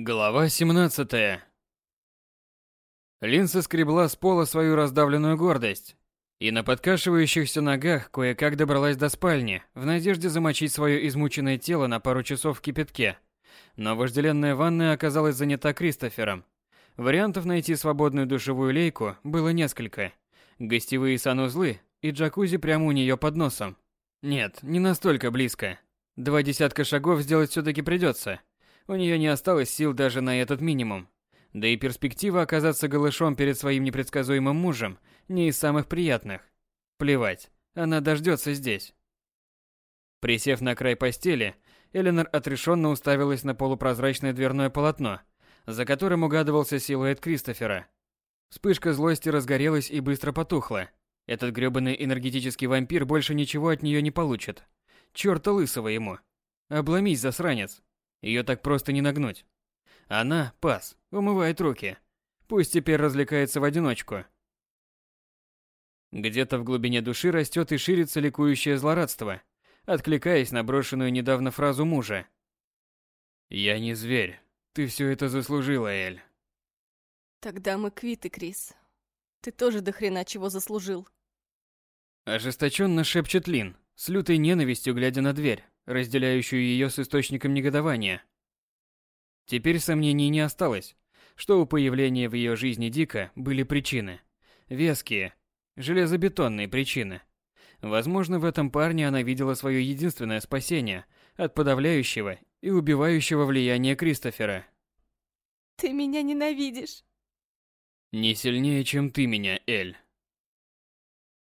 Глава 17. Лин соскребла с пола свою раздавленную гордость и на подкашивающихся ногах кое-как добралась до спальни в надежде замочить свое измученное тело на пару часов в кипятке. Но вожделенная ванная оказалась занята Кристофером. Вариантов найти свободную душевую лейку было несколько. Гостевые санузлы и джакузи прямо у нее под носом. Нет, не настолько близко. Два десятка шагов сделать все-таки придется. У нее не осталось сил даже на этот минимум. Да и перспектива оказаться голышом перед своим непредсказуемым мужем не из самых приятных. Плевать, она дождется здесь. Присев на край постели, Эленор отрешенно уставилась на полупрозрачное дверное полотно, за которым угадывался силуэт Кристофера. Вспышка злости разгорелась и быстро потухла. Этот грёбаный энергетический вампир больше ничего от нее не получит. Чёрта лысого ему. Обломись, засранец. Ее так просто не нагнуть. Она, пас, умывает руки. Пусть теперь развлекается в одиночку. Где-то в глубине души растет и ширится ликующее злорадство, откликаясь на брошенную недавно фразу мужа. «Я не зверь. Ты все это заслужила, Эль». Тогда мы квиты, Крис. Ты тоже до хрена чего заслужил. Ожесточенно шепчет Лин, с лютой ненавистью глядя на дверь, разделяющую ее с источником негодования. Теперь сомнений не осталось, что у появления в ее жизни Дика были причины. Веские, железобетонные причины. Возможно, в этом парне она видела свое единственное спасение от подавляющего и убивающего влияния Кристофера. Ты меня ненавидишь. Не сильнее, чем ты меня, Эль.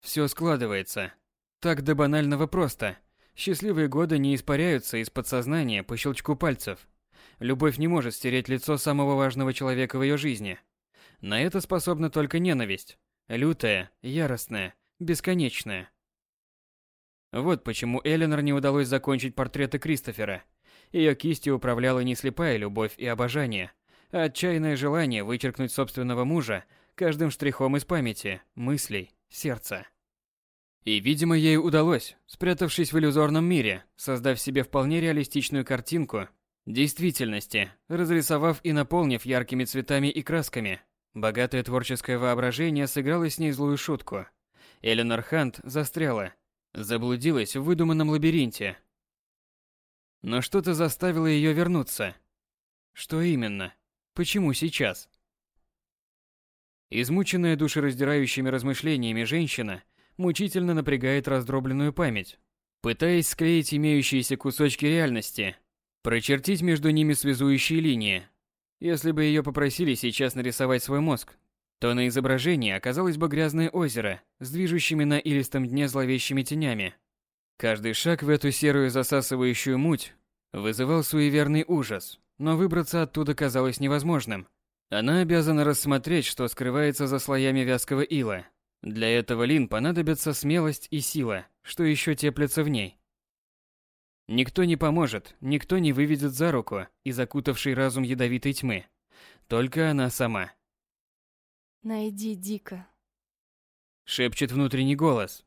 Все складывается. Так до банального просто. Счастливые годы не испаряются из подсознания по щелчку пальцев. Любовь не может стереть лицо самого важного человека в ее жизни. На это способна только ненависть. Лютая, яростная, бесконечная. Вот почему Эленор не удалось закончить портреты Кристофера. Ее кистью управляла не слепая любовь и обожание, а отчаянное желание вычеркнуть собственного мужа каждым штрихом из памяти, мыслей, сердца. И, видимо, ей удалось, спрятавшись в иллюзорном мире, создав себе вполне реалистичную картинку действительности, разрисовав и наполнив яркими цветами и красками. Богатое творческое воображение сыграло с ней злую шутку. Эленор Хант застряла, заблудилась в выдуманном лабиринте. Но что-то заставило ее вернуться. Что именно? Почему сейчас? Измученная душераздирающими размышлениями женщина мучительно напрягает раздробленную память, пытаясь склеить имеющиеся кусочки реальности, прочертить между ними связующие линии. Если бы ее попросили сейчас нарисовать свой мозг, то на изображении оказалось бы грязное озеро с движущими на илистом дне зловещими тенями. Каждый шаг в эту серую засасывающую муть вызывал суеверный ужас, но выбраться оттуда казалось невозможным. Она обязана рассмотреть, что скрывается за слоями вязкого ила, для этого Лин понадобится смелость и сила, что еще теплятся в ней. Никто не поможет, никто не выведет за руку из закутавшей разум ядовитой тьмы. Только она сама. Найди Дика. Шепчет внутренний голос.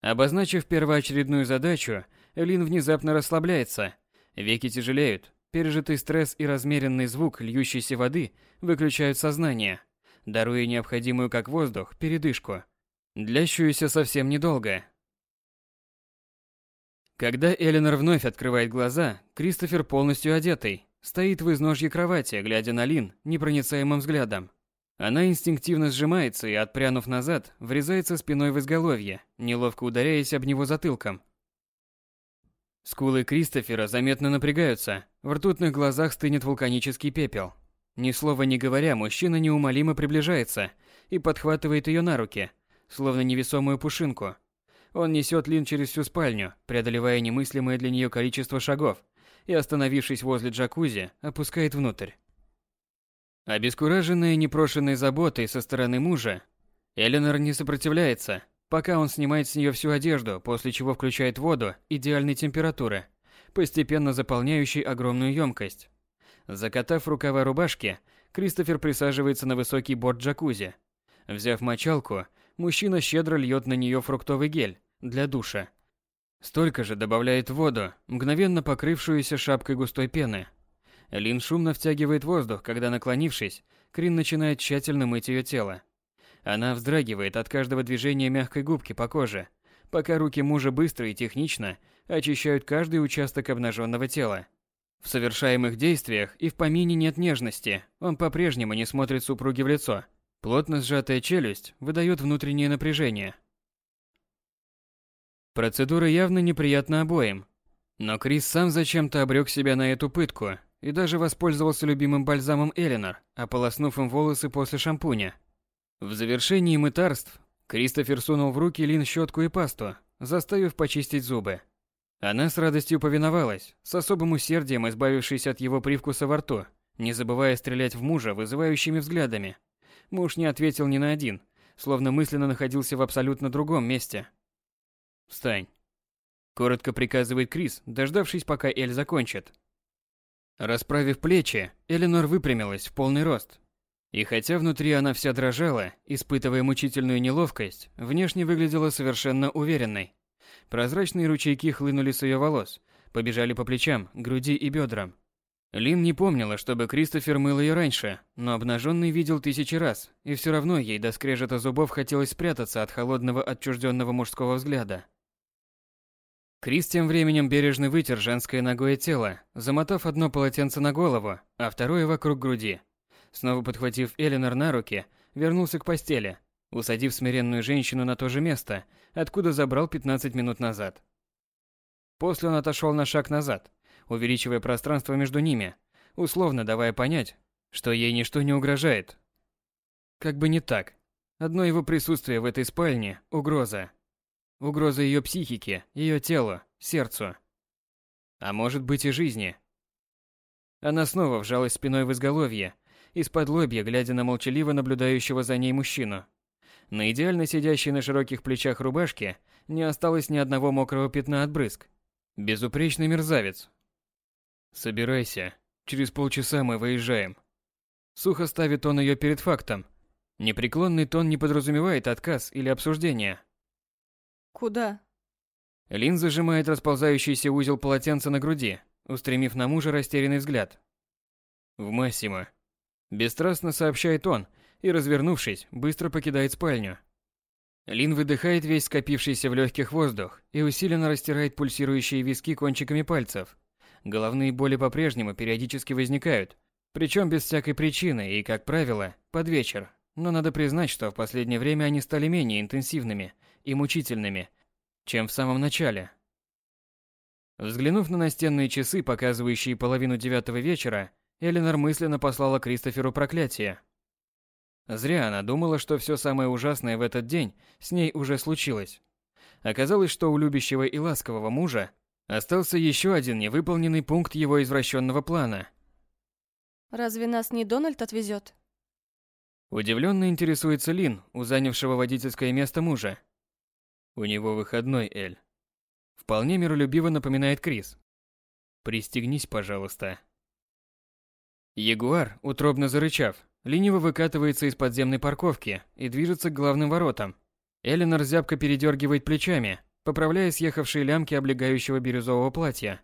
Обозначив первоочередную задачу, Лин внезапно расслабляется. Веки тяжелеют. Пережитый стресс и размеренный звук льющейся воды выключают сознание даруя необходимую как воздух передышку, длящуюся совсем недолго. Когда Эленор вновь открывает глаза, Кристофер полностью одетый, стоит в изножье кровати, глядя на Лин непроницаемым взглядом. Она инстинктивно сжимается и, отпрянув назад, врезается спиной в изголовье, неловко ударяясь об него затылком. Скулы Кристофера заметно напрягаются, в ртутных глазах стынет вулканический пепел. Ни слова не говоря, мужчина неумолимо приближается и подхватывает ее на руки, словно невесомую пушинку. Он несет Лин через всю спальню, преодолевая немыслимое для нее количество шагов, и, остановившись возле джакузи, опускает внутрь. Обескураженная непрошенной заботой со стороны мужа, Эленор не сопротивляется, пока он снимает с нее всю одежду, после чего включает воду идеальной температуры, постепенно заполняющей огромную емкость. Закатав рукава рубашки, Кристофер присаживается на высокий борт джакузи. Взяв мочалку, мужчина щедро льет на нее фруктовый гель для душа. Столько же добавляет воду, мгновенно покрывшуюся шапкой густой пены. Лин шумно втягивает воздух, когда, наклонившись, Крин начинает тщательно мыть ее тело. Она вздрагивает от каждого движения мягкой губки по коже, пока руки мужа быстро и технично очищают каждый участок обнаженного тела. В совершаемых действиях и в помине нет нежности, он по-прежнему не смотрит супруге в лицо. Плотно сжатая челюсть выдает внутреннее напряжение. Процедура явно неприятна обоим. Но Крис сам зачем-то обрек себя на эту пытку и даже воспользовался любимым бальзамом Эленор, ополоснув им волосы после шампуня. В завершении мытарств Кристофер сунул в руки Лин щетку и пасту, заставив почистить зубы. Она с радостью повиновалась, с особым усердием избавившись от его привкуса во рту, не забывая стрелять в мужа вызывающими взглядами. Муж не ответил ни на один, словно мысленно находился в абсолютно другом месте. «Встань!» Коротко приказывает Крис, дождавшись, пока Эль закончит. Расправив плечи, Эленор выпрямилась в полный рост. И хотя внутри она вся дрожала, испытывая мучительную неловкость, внешне выглядела совершенно уверенной. Прозрачные ручейки хлынули с ее волос, побежали по плечам, груди и бедрам. Лин не помнила, чтобы Кристофер мыл ее раньше, но обнаженный видел тысячи раз, и все равно ей до скрежета зубов хотелось спрятаться от холодного отчужденного мужского взгляда. Крис тем временем бережно вытер женское ногое тело, замотав одно полотенце на голову, а второе вокруг груди. Снова подхватив Эленор на руки, вернулся к постели, усадив смиренную женщину на то же место, откуда забрал 15 минут назад. После он отошел на шаг назад, увеличивая пространство между ними, условно давая понять, что ей ничто не угрожает. Как бы не так. Одно его присутствие в этой спальне – угроза. Угроза ее психике, ее телу, сердцу. А может быть и жизни. Она снова вжалась спиной в изголовье, из-под лобья, глядя на молчаливо наблюдающего за ней мужчину. На идеально сидящей на широких плечах рубашке не осталось ни одного мокрого пятна от брызг. Безупречный мерзавец. «Собирайся. Через полчаса мы выезжаем». Сухо ставит он ее перед фактом. Непреклонный тон не подразумевает отказ или обсуждение. Куда? Лин зажимает расползающийся узел полотенца на груди, устремив на мужа растерянный взгляд. «В Массимо», – бесстрастно сообщает он и, развернувшись, быстро покидает спальню. Лин выдыхает весь скопившийся в легких воздух и усиленно растирает пульсирующие виски кончиками пальцев. Головные боли по-прежнему периодически возникают, причем без всякой причины и, как правило, под вечер. Но надо признать, что в последнее время они стали менее интенсивными и мучительными, чем в самом начале. Взглянув на настенные часы, показывающие половину девятого вечера, Эленор мысленно послала Кристоферу проклятие. Зря она думала, что все самое ужасное в этот день с ней уже случилось. Оказалось, что у любящего и ласкового мужа остался еще один невыполненный пункт его извращенного плана. Разве нас не Дональд отвезет? Удивленно интересуется Лин, у занявшего водительское место мужа. У него выходной, Эль. Вполне миролюбиво напоминает Крис. Пристегнись, пожалуйста. Ягуар, утробно зарычав, лениво выкатывается из подземной парковки и движется к главным воротам. Эленор зябко передергивает плечами, поправляя съехавшие лямки облегающего бирюзового платья.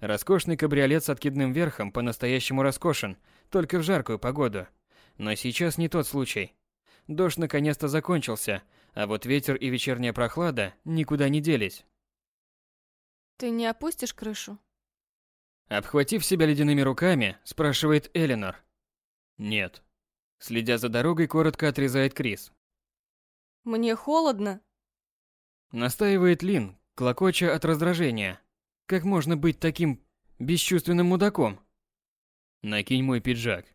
Роскошный кабриолет с откидным верхом по-настоящему роскошен, только в жаркую погоду. Но сейчас не тот случай. Дождь наконец-то закончился, а вот ветер и вечерняя прохлада никуда не делись. Ты не опустишь крышу? Обхватив себя ледяными руками, спрашивает Эленор. Нет. Следя за дорогой, коротко отрезает Крис. Мне холодно. Настаивает Лин, клокоча от раздражения. Как можно быть таким бесчувственным мудаком? Накинь мой пиджак.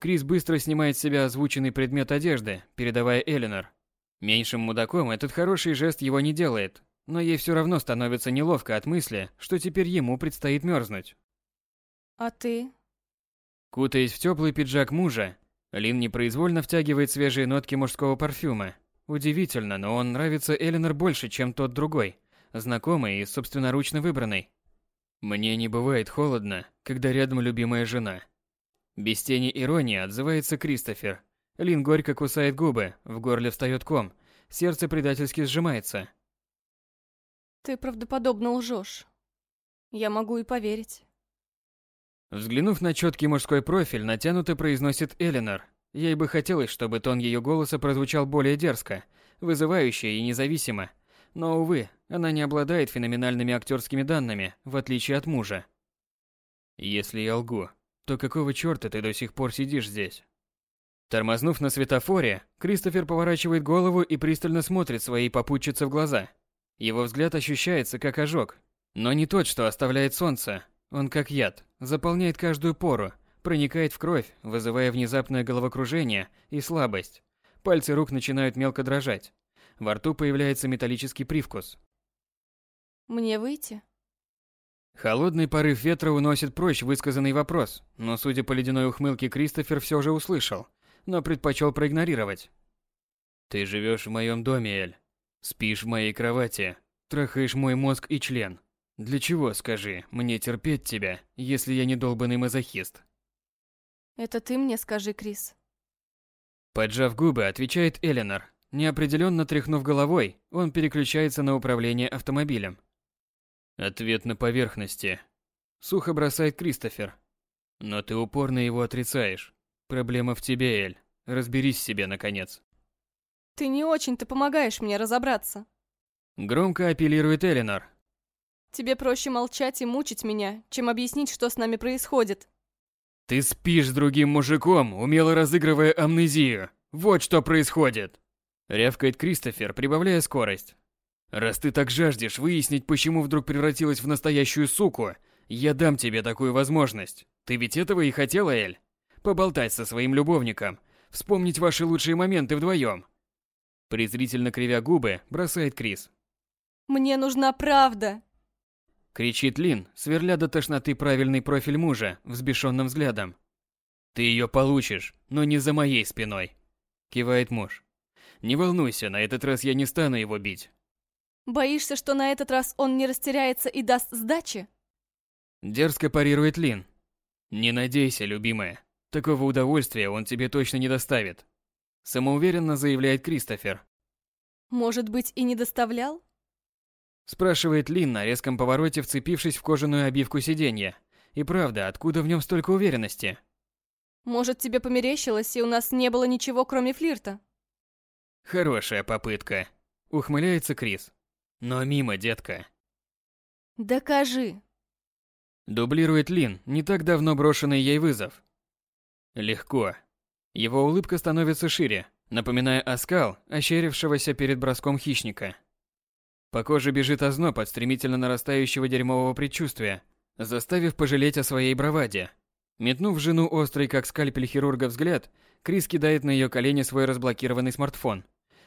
Крис быстро снимает с себя озвученный предмет одежды, передавая Эленор. Меньшим мудаком этот хороший жест его не делает, но ей все равно становится неловко от мысли, что теперь ему предстоит мерзнуть. А ты? Кутаясь в теплый пиджак мужа, Лин непроизвольно втягивает свежие нотки мужского парфюма. Удивительно, но он нравится Эленор больше, чем тот другой, знакомый и собственноручно выбранный. Мне не бывает холодно, когда рядом любимая жена. Без тени иронии отзывается Кристофер, Лин горько кусает губы, в горле встает ком, сердце предательски сжимается. Ты правдоподобно лжешь. Я могу и поверить. Взглянув на четкий мужской профиль, натянуто произносит Эленор. Ей бы хотелось, чтобы тон ее голоса прозвучал более дерзко, вызывающе и независимо. Но, увы, она не обладает феноменальными актерскими данными, в отличие от мужа. Если я лгу, то какого чёрта ты до сих пор сидишь здесь? Тормознув на светофоре, Кристофер поворачивает голову и пристально смотрит своей попутчице в глаза. Его взгляд ощущается как ожог, но не тот, что оставляет солнце. Он как яд, заполняет каждую пору, проникает в кровь, вызывая внезапное головокружение и слабость. Пальцы рук начинают мелко дрожать. Во рту появляется металлический привкус. Мне выйти? Холодный порыв ветра уносит прочь высказанный вопрос, но судя по ледяной ухмылке, Кристофер все же услышал, но предпочел проигнорировать. «Ты живешь в моем доме, Эль. Спишь в моей кровати. Трахаешь мой мозг и член. Для чего, скажи, мне терпеть тебя, если я не долбанный мазохист?» Это ты мне скажи, Крис. Поджав губы, отвечает Эленор. Неопределенно тряхнув головой, он переключается на управление автомобилем. Ответ на поверхности. Сухо бросает Кристофер. Но ты упорно его отрицаешь. Проблема в тебе, Эль. Разберись в себе, наконец. Ты не очень-то помогаешь мне разобраться. Громко апеллирует Эленор. Тебе проще молчать и мучить меня, чем объяснить, что с нами происходит. Ты спишь с другим мужиком, умело разыгрывая амнезию. Вот что происходит. Рявкает Кристофер, прибавляя скорость. Раз ты так жаждешь выяснить, почему вдруг превратилась в настоящую суку, я дам тебе такую возможность. Ты ведь этого и хотела, Эль? Поболтать со своим любовником, вспомнить ваши лучшие моменты вдвоем. Презрительно кривя губы, бросает Крис. Мне нужна правда. Кричит Лин, сверля до тошноты правильный профиль мужа, взбешенным взглядом. Ты ее получишь, но не за моей спиной. Кивает муж. Не волнуйся, на этот раз я не стану его бить. Боишься, что на этот раз он не растеряется и даст сдачи? Дерзко парирует Лин. Не надейся, любимая. Такого удовольствия он тебе точно не доставит. Самоуверенно заявляет Кристофер. Может быть, и не доставлял? Спрашивает Лин на резком повороте, вцепившись в кожаную обивку сиденья. И правда, откуда в нем столько уверенности? Может, тебе померещилось, и у нас не было ничего, кроме флирта? Хорошая попытка. Ухмыляется Крис. Но мимо, детка. Докажи. Дублирует Лин, не так давно брошенный ей вызов. Легко. Его улыбка становится шире, напоминая оскал, ощерившегося перед броском хищника. По коже бежит озноб от стремительно нарастающего дерьмового предчувствия, заставив пожалеть о своей браваде. Метнув жену острый, как скальпель хирурга, взгляд, Крис кидает на ее колени свой разблокированный смартфон.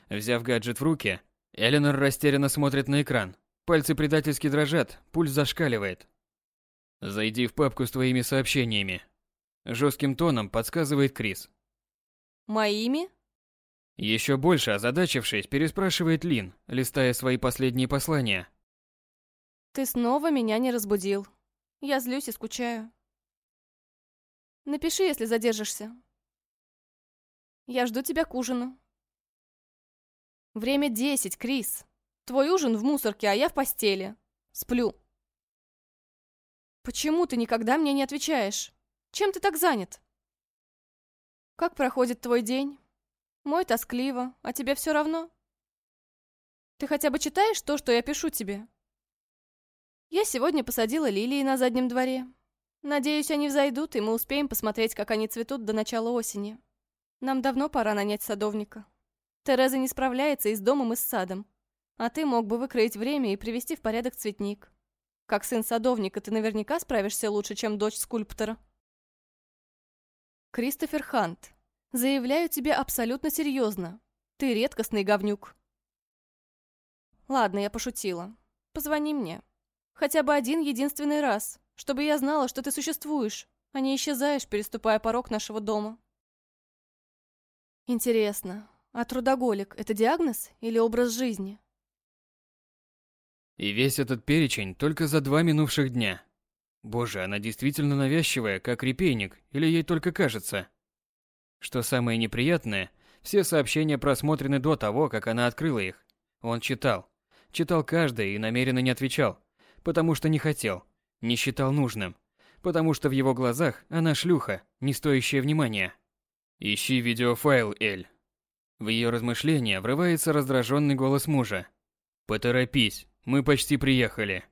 Взяв гаджет в руки, Эленор растерянно смотрит на экран. Пальцы предательски дрожат, пульс зашкаливает. «Зайди в папку с твоими сообщениями», – жестким тоном подсказывает Крис. Моими? Еще больше озадачившись, переспрашивает Лин, листая свои последние послания. Ты снова меня не разбудил. Я злюсь и скучаю. Напиши, если задержишься. Я жду тебя к ужину. Время десять, Крис. Твой ужин в мусорке, а я в постели. Сплю. Почему ты никогда мне не отвечаешь? Чем ты так занят? Как проходит твой день? Мой тоскливо, а тебе все равно? Ты хотя бы читаешь то, что я пишу тебе? Я сегодня посадила лилии на заднем дворе. Надеюсь, они взойдут, и мы успеем посмотреть, как они цветут до начала осени. Нам давно пора нанять садовника. Тереза не справляется и с домом, и с садом. А ты мог бы выкроить время и привести в порядок цветник. Как сын садовника ты наверняка справишься лучше, чем дочь скульптора. Кристофер Хант. Заявляю тебе абсолютно серьезно. Ты редкостный говнюк. Ладно, я пошутила. Позвони мне. Хотя бы один единственный раз, чтобы я знала, что ты существуешь, а не исчезаешь, переступая порог нашего дома. Интересно, а трудоголик – это диагноз или образ жизни? И весь этот перечень только за два минувших дня. Боже, она действительно навязчивая, как репейник, или ей только кажется? Что самое неприятное, все сообщения просмотрены до того, как она открыла их. Он читал. Читал каждое и намеренно не отвечал, потому что не хотел, не считал нужным, потому что в его глазах она шлюха, не стоящая внимания. «Ищи видеофайл, Эль». В ее размышления врывается раздраженный голос мужа. «Поторопись, мы почти приехали».